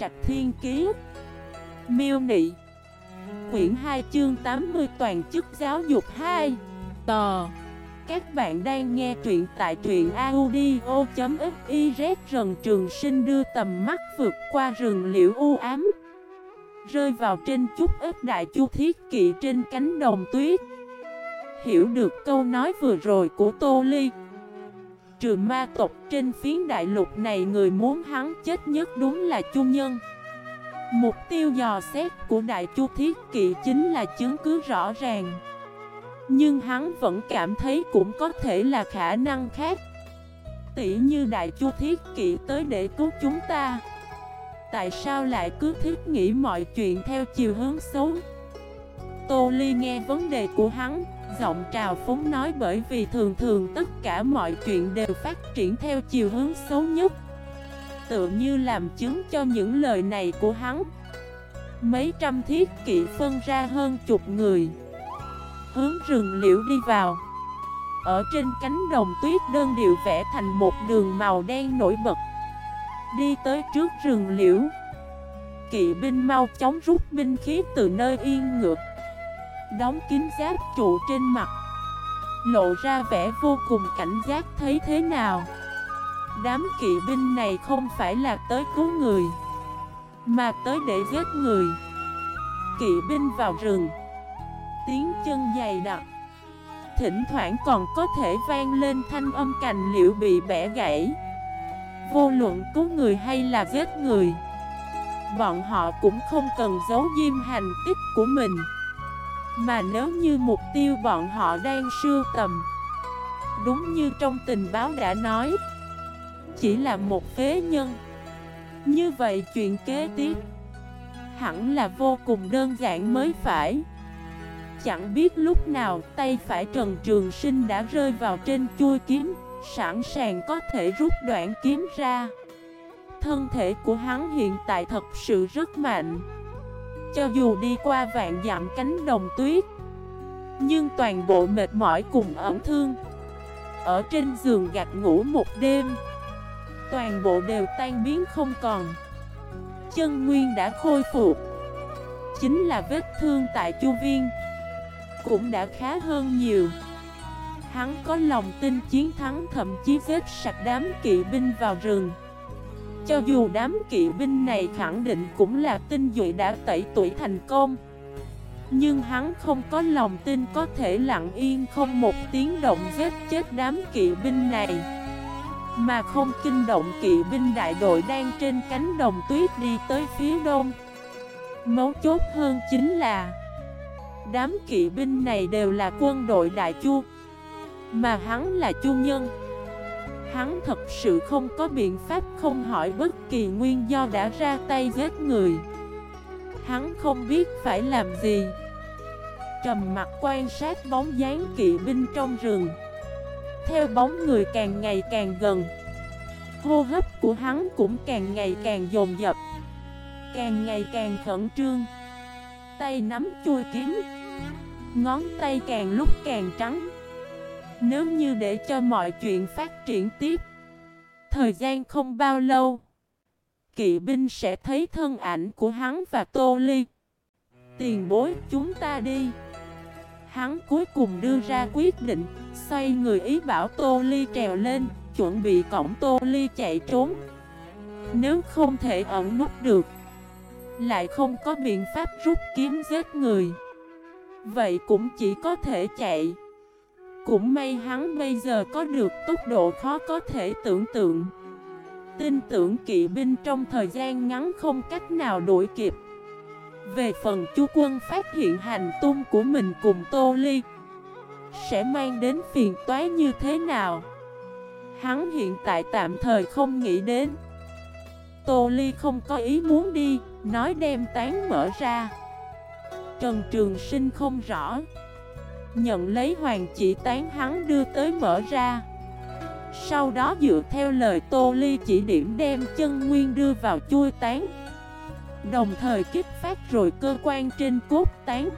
Trạch Thiên Kiế Miêu Nị. Quyển 2 chương 80 Toàn chức giáo dục 2 Tò. Các bạn đang nghe truyện tại truyện audio.xyz Rần trường sinh đưa tầm mắt vượt qua rừng liễu u ám. Rơi vào trên chút ếp đại chu thiết kỵ trên cánh đồng tuyết. Hiểu được câu nói vừa rồi của Tô Ly. Trừ ma tộc trên phiến đại lục này người muốn hắn chết nhất đúng là Chu Nhân. Mục tiêu dò xét của Đại Chu Thiết Kỵ chính là chứng cứ rõ ràng. Nhưng hắn vẫn cảm thấy cũng có thể là khả năng khác. Tỉ như Đại Chu Thiết Kỵ tới để cứu chúng ta. Tại sao lại cứ thiết nghĩ mọi chuyện theo chiều hướng xấu? Tô Ly nghe vấn đề của hắn. Giọng trào phúng nói bởi vì thường thường tất cả mọi chuyện đều phát triển theo chiều hướng xấu nhất. Tựa như làm chứng cho những lời này của hắn. Mấy trăm thiết kỵ phân ra hơn chục người. Hướng rừng liễu đi vào. Ở trên cánh đồng tuyết đơn điệu vẽ thành một đường màu đen nổi bật. Đi tới trước rừng liễu. Kỵ binh mau chóng rút binh khí từ nơi yên ngược. Đóng kín giáp trụ trên mặt. Lộ ra vẻ vô cùng cảnh giác thấy thế nào? Đám kỵ binh này không phải là tới cứu người, Mà tới để giết người. Kỵ binh vào rừng. Tiếng chân dày đặc. Thỉnh thoảng còn có thể vang lên thanh âm cành liệu bị bẻ gãy. Vô luận cứu người hay là giết người, Bọn họ cũng không cần giấu diêm hành tích của mình. Mà nếu như mục tiêu bọn họ đang sưu tầm, Đúng như trong tình báo đã nói, Chỉ là một phế nhân. Như vậy chuyện kế tiếp Hẳn là vô cùng đơn giản mới phải. Chẳng biết lúc nào tay phải Trần Trường Sinh đã rơi vào trên chui kiếm, Sẵn sàng có thể rút đoạn kiếm ra. Thân thể của hắn hiện tại thật sự rất mạnh. Cho dù đi qua vạn dặm cánh đồng tuyết, Nhưng toàn bộ mệt mỏi cùng ẩm thương. Ở trên giường gạch ngủ một đêm, Toàn bộ đều tan biến không còn. Chân nguyên đã khôi phục, Chính là vết thương tại chu viên Cũng đã khá hơn nhiều. Hắn có lòng tin chiến thắng, thậm chí vết sạch đám kỵ binh vào rừng. Cho dù đám kỵ binh này khẳng định cũng là tinh dụy đã tẩy tuổi thành công. Nhưng hắn không có lòng tin có thể lặng yên không một tiếng động giết chết đám kỵ binh này. Mà không kinh động kỵ binh đại đội đang trên cánh đồng tuyết đi tới phía đông. Mấu chốt hơn chính là, Đám kỵ binh này đều là quân đội đại chu, mà hắn là chu nhân. Hắn thật sự không có biện pháp, không hỏi bất kỳ nguyên do đã ra tay giết người. Hắn không biết phải làm gì. Trầm mặt quan sát bóng dáng kỵ binh trong rừng. Theo bóng người càng ngày càng gần, Hô hấp của hắn cũng càng ngày càng dồn dập, Càng ngày càng khẩn trương. Tay nắm chui kiếm, Ngón tay càng lúc càng trắng nếu như để cho mọi chuyện phát triển tiếp, Thời gian không bao lâu, Kỵ binh sẽ thấy thân ảnh của hắn và Tô Ly. Tiền bối, chúng ta đi. Hắn cuối cùng đưa ra quyết định, Xoay người ý bảo Tô Ly trèo lên, Chuẩn bị cổng Tô Ly chạy trốn. Nếu không thể ẩn nút được, Lại không có biện pháp rút kiếm giết người. Vậy cũng chỉ có thể chạy cũng may hắn bây giờ có được tốc độ khó có thể tưởng tượng. Tin tưởng kỵ binh trong thời gian ngắn không cách nào đuổi kịp. Về phần chú quân phát hiện hành tung của mình cùng Tô Ly, Sẽ mang đến phiền toái như thế nào? Hắn hiện tại tạm thời không nghĩ đến. Tô Ly không có ý muốn đi, Nói đem tán mở ra. Trần Trường Sinh không rõ. Nhận lấy hoàng chỉ tán hắn đưa tới mở ra. Sau đó dựa theo lời Tô Ly chỉ điểm đem chân nguyên đưa vào chui tán. Đồng thời kích phát rồi cơ quan trên cốt tán.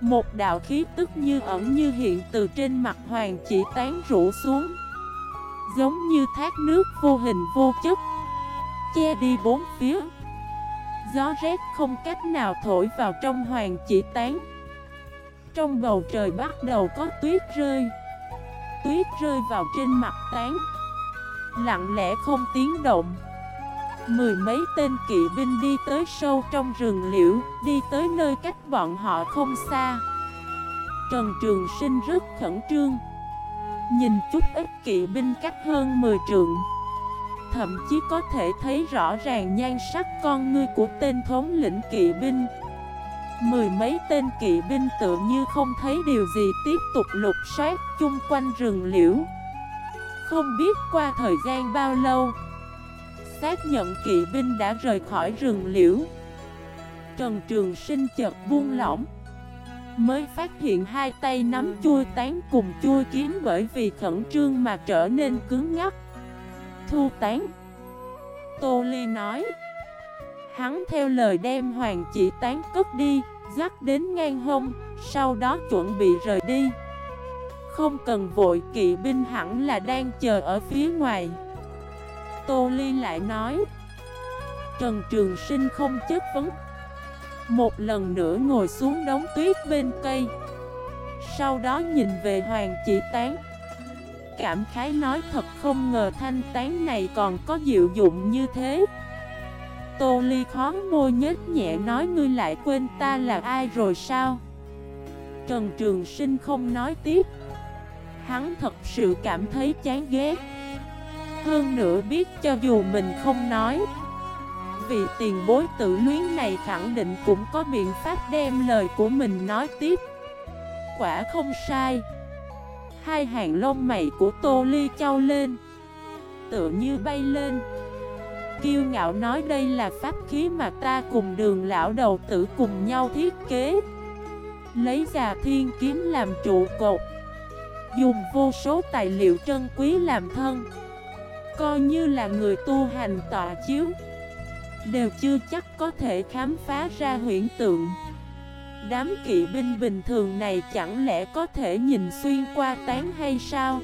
Một đạo khí tức như ẩn như hiện từ trên mặt hoàng chỉ tán rủ xuống. Giống như thác nước vô hình vô chất, Che đi bốn phía. Gió rét không cách nào thổi vào trong hoàng chỉ tán. Trong bầu trời bắt đầu có tuyết rơi. Tuyết rơi vào trên mặt tán. Lặng lẽ không tiếng động. Mười mấy tên kỵ binh đi tới sâu trong rừng liễu, Đi tới nơi cách bọn họ không xa. Trần Trường Sinh rất khẩn trương. Nhìn chút ít kỵ binh cách hơn 10 trượng. Thậm chí có thể thấy rõ ràng nhan sắc con ngươi của tên thống lĩnh kỵ binh. Mười mấy tên kỵ binh tự như không thấy điều gì tiếp tục lục soát chung quanh rừng liễu. Không biết qua thời gian bao lâu, Xác nhận kỵ binh đã rời khỏi rừng liễu. Trần Trường Sinh chợt buông lỏng, Mới phát hiện hai tay nắm chui tán cùng chui kiếm bởi vì khẩn trương mà trở nên cứng ngắt Thu tán, Tô Ly nói Hắn theo lời đem hoàng chỉ tán cất đi, Dắt đến ngang hông, Sau đó chuẩn bị rời đi. Không cần vội, kỵ binh hẳn là đang chờ ở phía ngoài. Tô Ly lại nói, Trần Trường Sinh không chất vấn. Một lần nữa ngồi xuống đống tuyết bên cây. Sau đó nhìn về Hoàng chỉ tán. Cảm khái nói, thật không ngờ thanh tán này còn có diệu dụng như thế. Tô Ly khó môi nhếch nhẹ nói ngươi lại quên ta là ai rồi sao? Trần Trường Sinh không nói tiếp. Hắn thật sự cảm thấy chán ghét. Hơn nữa biết cho dù mình không nói, Vị tiền bối tự luyến này khẳng định cũng có biện pháp đem lời của mình nói tiếp. Quả không sai. Hai hàng lông mày của Tô Ly trao lên, Tựa như bay lên. Kiêu ngạo nói đây là pháp khí mà ta cùng đường lão đầu tử cùng nhau thiết kế. Lấy già thiên kiếm làm trụ cột. Dùng vô số tài liệu trân quý làm thân. Coi như là người tu hành tọa chiếu. Đều chưa chắc có thể khám phá ra huyễn tượng. Đám kỵ binh bình thường này chẳng lẽ có thể nhìn xuyên qua tán hay sao?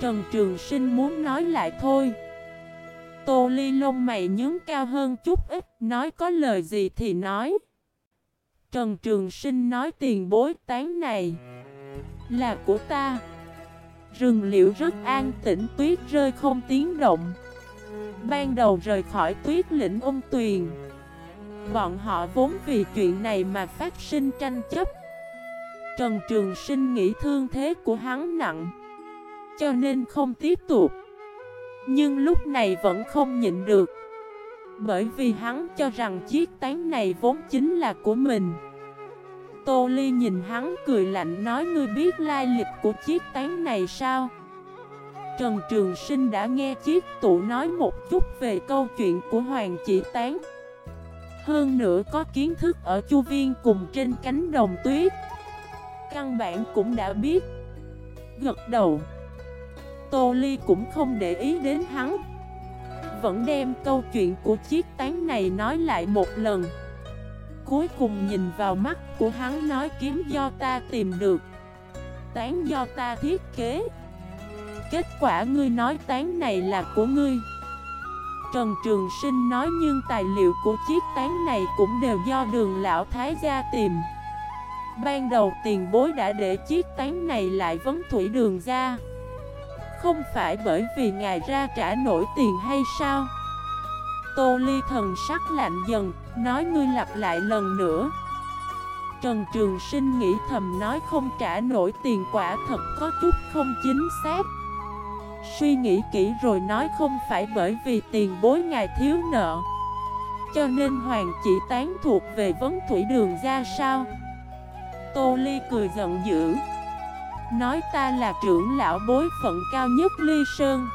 Trần Trường Sinh muốn nói lại thôi. Tô Ly lông mày nhướng cao hơn chút ít, Nói có lời gì thì nói. Trần Trường Sinh nói tiền bối tán này Là của ta. Rừng liễu rất an tĩnh, tuyết rơi không tiếng động. Ban đầu rời khỏi tuyết lĩnh Ung tuyền. Bọn họ vốn vì chuyện này mà phát sinh tranh chấp. Trần Trường Sinh nghĩ thương thế của hắn nặng, Cho nên không tiếp tục. Nhưng lúc này vẫn không nhịn được. Bởi vì hắn cho rằng chiếc tán này vốn chính là của mình. Tô Ly nhìn hắn cười lạnh nói, ngươi biết lai lịch của chiếc tán này sao? Trần Trường Sinh đã nghe chiếc tụ nói một chút về câu chuyện của Hoàng Chỉ Tán. Hơn nữa có kiến thức ở chu viên cùng trên cánh đồng tuyết. Căn bản cũng đã biết. Gật đầu. Tô Ly cũng không để ý đến hắn. Vẫn đem câu chuyện của chiếc tán này nói lại một lần. Cuối cùng nhìn vào mắt của hắn nói kiếm do ta tìm được. Tán do ta thiết kế. Kết quả ngươi nói tán này là của ngươi. Trần Trường Sinh nói nhưng tài liệu của chiếc tán này cũng đều do đường lão thái gia tìm. Ban đầu tiền bối đã để chiếc tán này lại vấn thủy đường ra. Không phải bởi vì ngài ra trả nổi tiền hay sao? Tô Ly thần sắc lạnh dần, nói ngươi lặp lại lần nữa. Trần Trường Sinh nghĩ thầm nói không trả nổi tiền quả thật có chút không chính xác. Suy nghĩ kỹ rồi nói không phải bởi vì tiền bối ngài thiếu nợ. Cho nên Hoàng chỉ tán thuộc về vấn thủy đường ra sao? Tô Ly cười giận dữ. Nói ta là trưởng lão bối phận cao nhất Ly Sơn.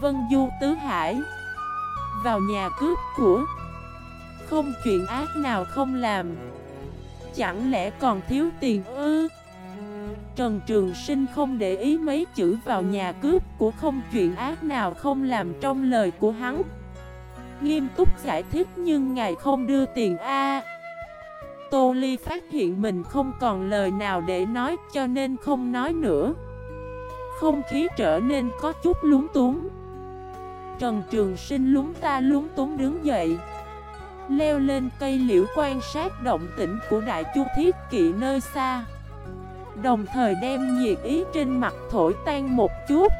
Vân Du Tứ Hải. Vào nhà cướp của. Không chuyện ác nào không làm. Chẳng lẽ còn thiếu tiền ư? Trần Trường Sinh không để ý mấy chữ vào nhà cướp của không chuyện ác nào không làm trong lời của hắn. Nghiêm túc giải thích nhưng ngài không đưa tiền A. Tô Ly phát hiện mình không còn lời nào để nói cho nên không nói nữa. Không khí trở nên có chút lúng túng. Trần Trường Sinh lúng ta lúng túng đứng dậy Leo lên cây liễu quan sát động tĩnh của đại chu thiết kỵ nơi xa. Đồng thời đem nhiệt ý trên mặt thổi tan một chút.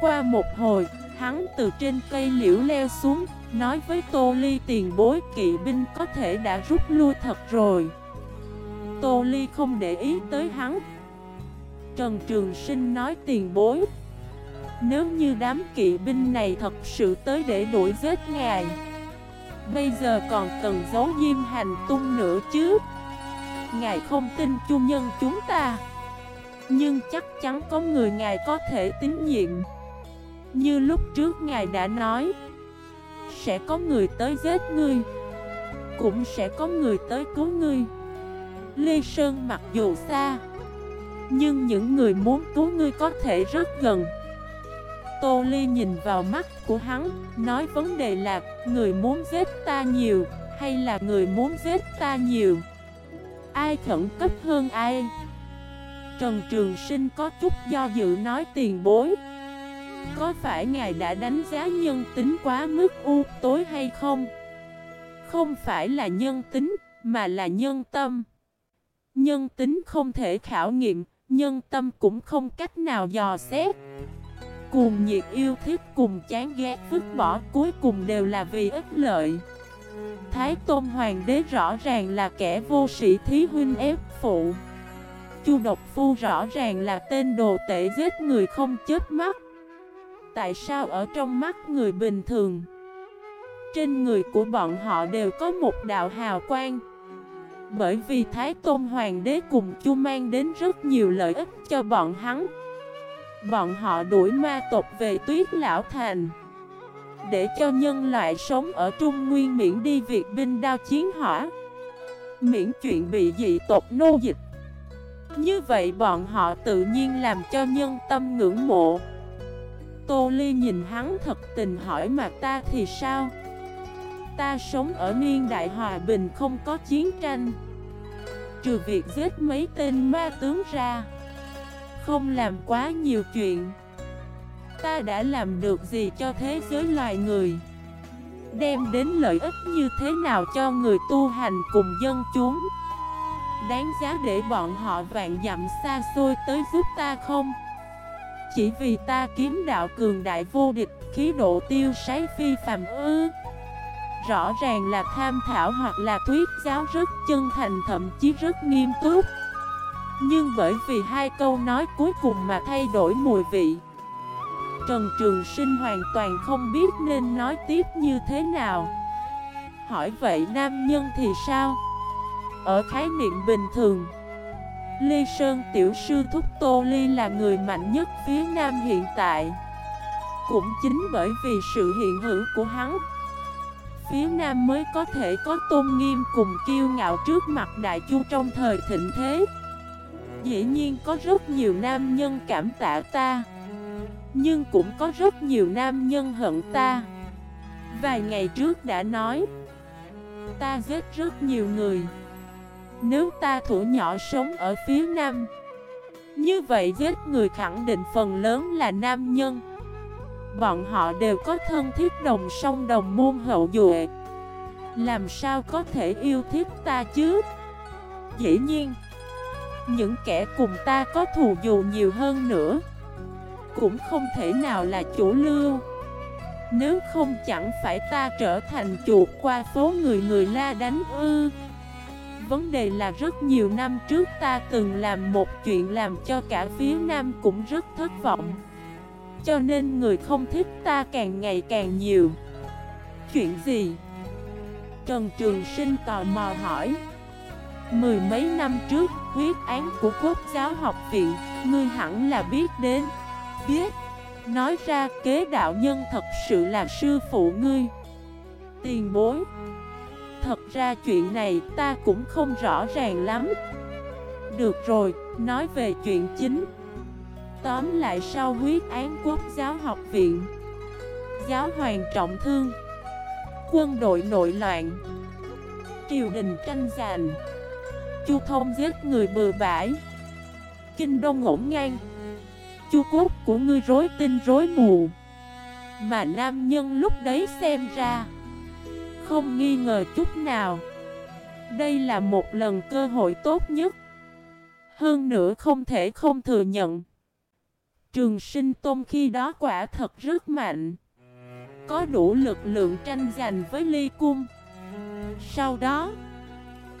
Qua một hồi, hắn từ trên cây liễu leo xuống Nói với Tô Ly tiền bối kỵ binh có thể đã rút lui thật rồi. Tô Ly không để ý tới hắn. Trần Trường Sinh nói tiền bối, Nếu như đám kỵ binh này thật sự tới để đuổi giết ngài, Bây giờ còn cần giấu diêm hành tung nữa chứ. Ngài không tin chu nhân chúng ta, Nhưng chắc chắn có người ngài có thể tín nhiệm. Như lúc trước ngài đã nói sẽ có người tới giết ngươi. Cũng sẽ có người tới cứu ngươi. Lê Sơn mặc dù xa, Nhưng những người muốn cứu ngươi có thể rất gần. Tô Ly nhìn vào mắt của hắn, Nói vấn đề là, Người muốn giết ta nhiều, Hay là người muốn giết ta nhiều? Ai khẩn cấp hơn ai? Trần Trường Sinh có chút do dự nói tiền bối. Có phải ngài đã đánh giá nhân tính quá mức u tối hay không? Không phải là nhân tính, mà là nhân tâm. Nhân tính không thể khảo nghiệm, nhân tâm cũng không cách nào dò xét. Cùng nhiệt yêu thích cùng chán ghét vứt bỏ cuối cùng đều là vì ích lợi. Thái Tôn Hoàng đế rõ ràng là kẻ vô sĩ thí huynh ép phụ. Chu Độc Phu rõ ràng là tên đồ tể giết người không chết mắt. Tại sao ở trong mắt người bình thường, Trên người của bọn họ đều có một đạo hào quang? Bởi vì Thái Tôn Hoàng đế cùng Chu mang đến rất nhiều lợi ích cho bọn hắn. Bọn họ đuổi ma tộc về tuyết lão thành, Để cho nhân loại sống ở Trung Nguyên miễn đi việc binh đao chiến hỏa, Miễn chuyện bị dị tộc nô dịch. Như vậy bọn họ tự nhiên làm cho nhân tâm ngưỡng mộ. Tô Ly nhìn hắn thật tình hỏi mà ta thì sao? Ta sống ở niên đại hòa bình không có chiến tranh. Trừ việc giết mấy tên ma tướng ra. Không làm quá nhiều chuyện. Ta đã làm được gì cho thế giới loài người? Đem đến lợi ích như thế nào cho người tu hành cùng dân chúng? Đáng giá để bọn họ vạn dặm xa xôi tới giúp ta không? Chỉ vì ta kiếm đạo cường đại vô địch, Khí độ tiêu sái phi phàm ư. Rõ ràng là tham thảo hoặc là thuyết giáo rất chân thành, thậm chí rất nghiêm túc. Nhưng bởi vì hai câu nói cuối cùng mà thay đổi mùi vị, Trần Trường Sinh hoàn toàn không biết nên nói tiếp như thế nào. Hỏi vậy nam nhân thì sao? Ở khái niệm bình thường Lê Sơn tiểu sư Thúc Tô Ly là người mạnh nhất phía nam hiện tại. Cũng chính bởi vì sự hiện hữu của hắn, Phía nam mới có thể có tôn nghiêm cùng kiêu ngạo trước mặt đại chu trong thời thịnh thế. Dĩ nhiên có rất nhiều nam nhân cảm tạ ta, Nhưng cũng có rất nhiều nam nhân hận ta. Vài ngày trước đã nói, Ta giết rất nhiều người. Nếu ta thủ nhỏ sống ở phía nam, Như vậy giết người khẳng định phần lớn là nam nhân. Bọn họ đều có thân thiết đồng song đồng môn hậu duệ. Làm sao có thể yêu thích ta chứ? Dĩ nhiên, những kẻ cùng ta có thù dù nhiều hơn nữa, Cũng không thể nào là chủ lưu. Nếu không chẳng phải ta trở thành chuột qua phố người người la đánh ư. Vấn đề là rất nhiều năm trước ta từng làm một chuyện làm cho cả phía Nam cũng rất thất vọng Cho nên người không thích ta càng ngày càng nhiều Chuyện gì? Trần Trường Sinh tò mò hỏi Mười mấy năm trước, huyết án của Quốc giáo học viện, ngươi hẳn là biết đến. Biết, nói ra kế đạo nhân thật sự là sư phụ ngươi. Tiền bối. Thật ra chuyện này ta cũng không rõ ràng lắm. Được rồi, nói về chuyện chính. Tóm lại sau huyết án quốc giáo học viện Giáo hoàng trọng thương Quân đội nội loạn Triều đình tranh giành Chu thông giết người bừa bãi Kinh đông ngổn ngang Chu cốt của ngươi rối tinh rối mù Mà nam nhân lúc đấy xem ra không nghi ngờ chút nào. Đây là một lần cơ hội tốt nhất. Hơn nữa không thể không thừa nhận. Trường sinh tôn khi đó quả thật rất mạnh. Có đủ lực lượng tranh giành với ly cung. Sau đó,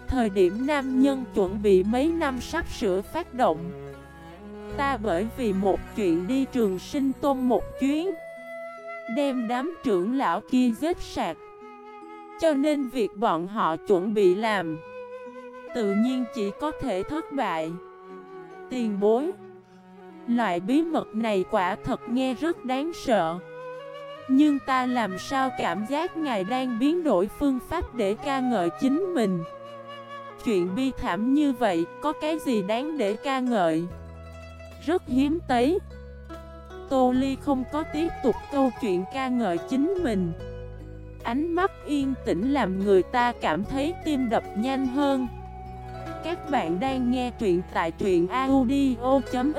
Thời điểm nam nhân chuẩn bị mấy năm sắp sửa phát động. Ta bởi vì một chuyện đi trường sinh tôn một chuyến, Đem đám trưởng lão kia giết sạc cho nên việc bọn họ chuẩn bị làm, Tự nhiên chỉ có thể thất bại. Tiền bối, Loại bí mật này quả thật nghe rất đáng sợ. Nhưng ta làm sao cảm giác ngài đang biến đổi phương pháp để ca ngợi chính mình? Chuyện bi thảm như vậy có cái gì đáng để ca ngợi? Rất hiếm thấy. Tô Ly không có tiếp tục câu chuyện ca ngợi chính mình. Ánh mắt yên tĩnh làm người ta cảm thấy tim đập nhanh hơn. Các bạn đang nghe truyện tại truyện audio.fif